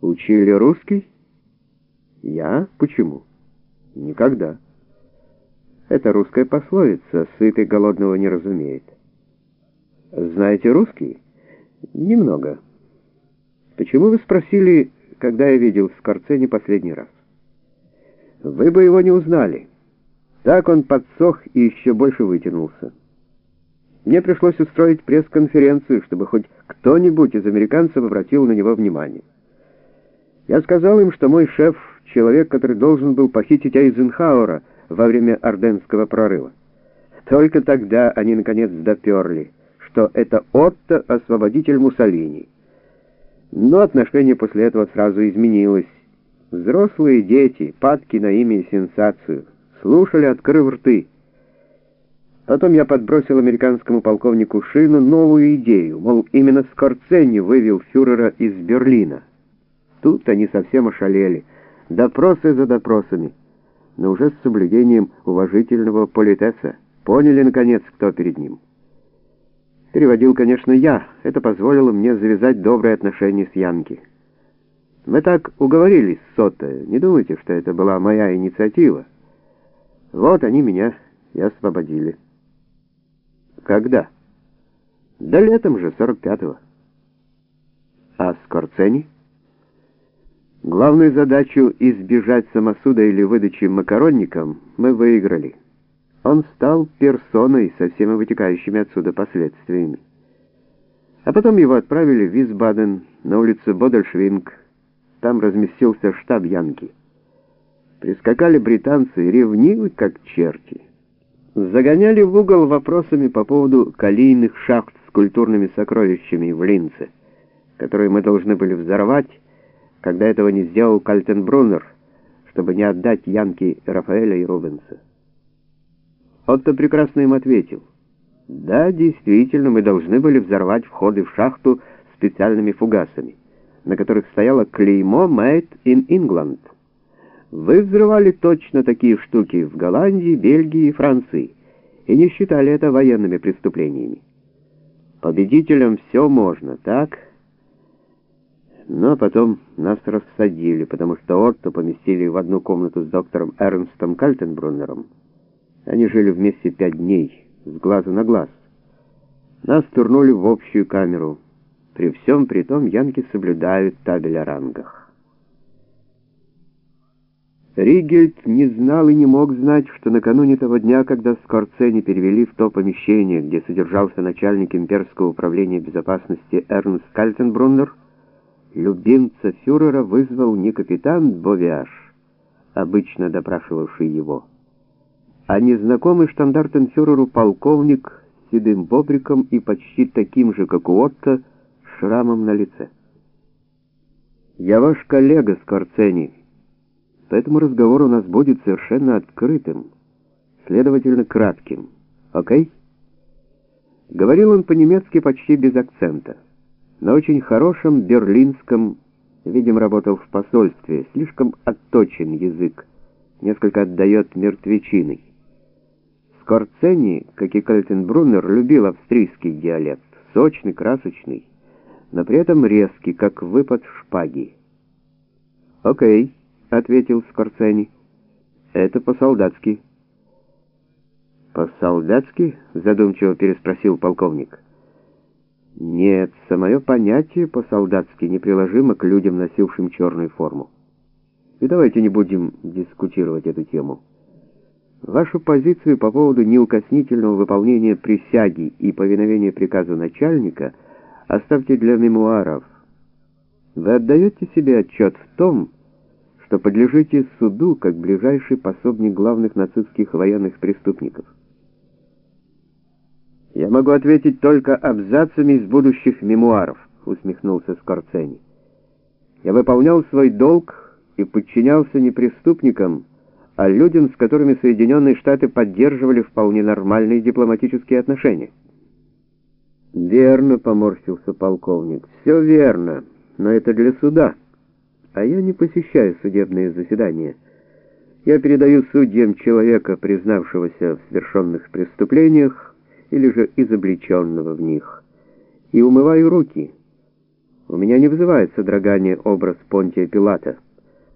Учили русский? Я? Почему? Никогда. Это русская пословица, сытый голодного не разумеет. Знаете русский? Немного. Почему вы спросили, когда я видел Скорцени последний раз? Вы бы его не узнали. Так он подсох и еще больше вытянулся. Мне пришлось устроить пресс-конференцию, чтобы хоть кто-нибудь из американцев обратил на него внимание. Я сказал им, что мой шеф — человек, который должен был похитить Айзенхауэра во время Орденского прорыва. Только тогда они, наконец, доперли, что это Отто — освободитель Муссолини. Но отношение после этого сразу изменилось. Взрослые дети, падки на имя и сенсацию, слушали, открыв рты. Потом я подбросил американскому полковнику Шину новую идею, мол, именно Скорцени вывел фюрера из Берлина. Тут они совсем ошалели. Допросы за допросами, но уже с соблюдением уважительного политеса. Поняли, наконец, кто перед ним. Переводил, конечно, я. Это позволило мне завязать добрые отношения с Янки. Мы так уговорились с Сотто. Не думайте, что это была моя инициатива. Вот они меня и освободили. Когда? Да летом же, 45-го. А Скорцени? Главную задачу избежать самосуда или выдачи макаронникам мы выиграли. Он стал персоной со всеми вытекающими отсюда последствиями. А потом его отправили в Висбаден, на улицу Бодельшвинг. Там разместился штаб Янки. Прискакали британцы, ревнивы как черти. Загоняли в угол вопросами по поводу калийных шахт с культурными сокровищами в Линце, которые мы должны были взорвать, когда этого не сделал Кальтенбруннер, чтобы не отдать Янке Рафаэля и Рубенса. Отто прекрасно им ответил. Да, действительно, мы должны были взорвать входы в шахту специальными фугасами, на которых стояло клеймо «Made in England». Вы взрывали точно такие штуки в Голландии, Бельгии и Франции и не считали это военными преступлениями. Победителям все можно, так? Но потом нас рассадили, потому что Отто поместили в одну комнату с доктором Эрнстом Кальтенбруннером. Они жили вместе пять дней, с глаза на глаз. Нас турнули в общую камеру. При всем при том янки соблюдают табель о рангах. Ригельд не знал и не мог знать, что накануне того дня, когда Скорцени перевели в то помещение, где содержался начальник имперского управления безопасности Эрнст Кальтенбруннер, любимца фюрера вызвал не капитан Бовиаш, обычно допрашивавший его, а незнакомый штандартенфюреру полковник с седым бобриком и почти таким же, как у Отто, шрамом на лице. «Я ваш коллега, Скорцени, поэтому разговор у нас будет совершенно открытым, следовательно, кратким. Окей?» Говорил он по-немецки почти без акцента на очень хорошем берлинском, видим, работал в посольстве, слишком отточен язык, несколько отдает мертвечиной. Скорцени, как и Кальтенбруннер, любил австрийский диалект, сочный, красочный, но при этом резкий, как выпад шпаги. «Окей», — ответил Скорцени, — «это по-солдатски». «По-солдатски?» — задумчиво переспросил полковник. Нет, самое понятие по-солдатски неприложимо к людям, носившим черную форму. И давайте не будем дискутировать эту тему. Вашу позицию по поводу неукоснительного выполнения присяги и повиновения приказу начальника оставьте для мемуаров. Вы отдаете себе отчет в том, что подлежите суду как ближайший пособник главных нацистских военных преступников. «Я могу ответить только абзацами из будущих мемуаров», — усмехнулся Скорцени. «Я выполнял свой долг и подчинялся не преступникам, а людям, с которыми Соединенные Штаты поддерживали вполне нормальные дипломатические отношения». «Верно», — поморщился полковник, — «все верно, но это для суда, а я не посещаю судебные заседания». Я передаю судьям человека, признавшегося в совершенных преступлениях, или же изобличенного в них, и умываю руки. У меня не вызывает содрогание образ Понтия Пилата.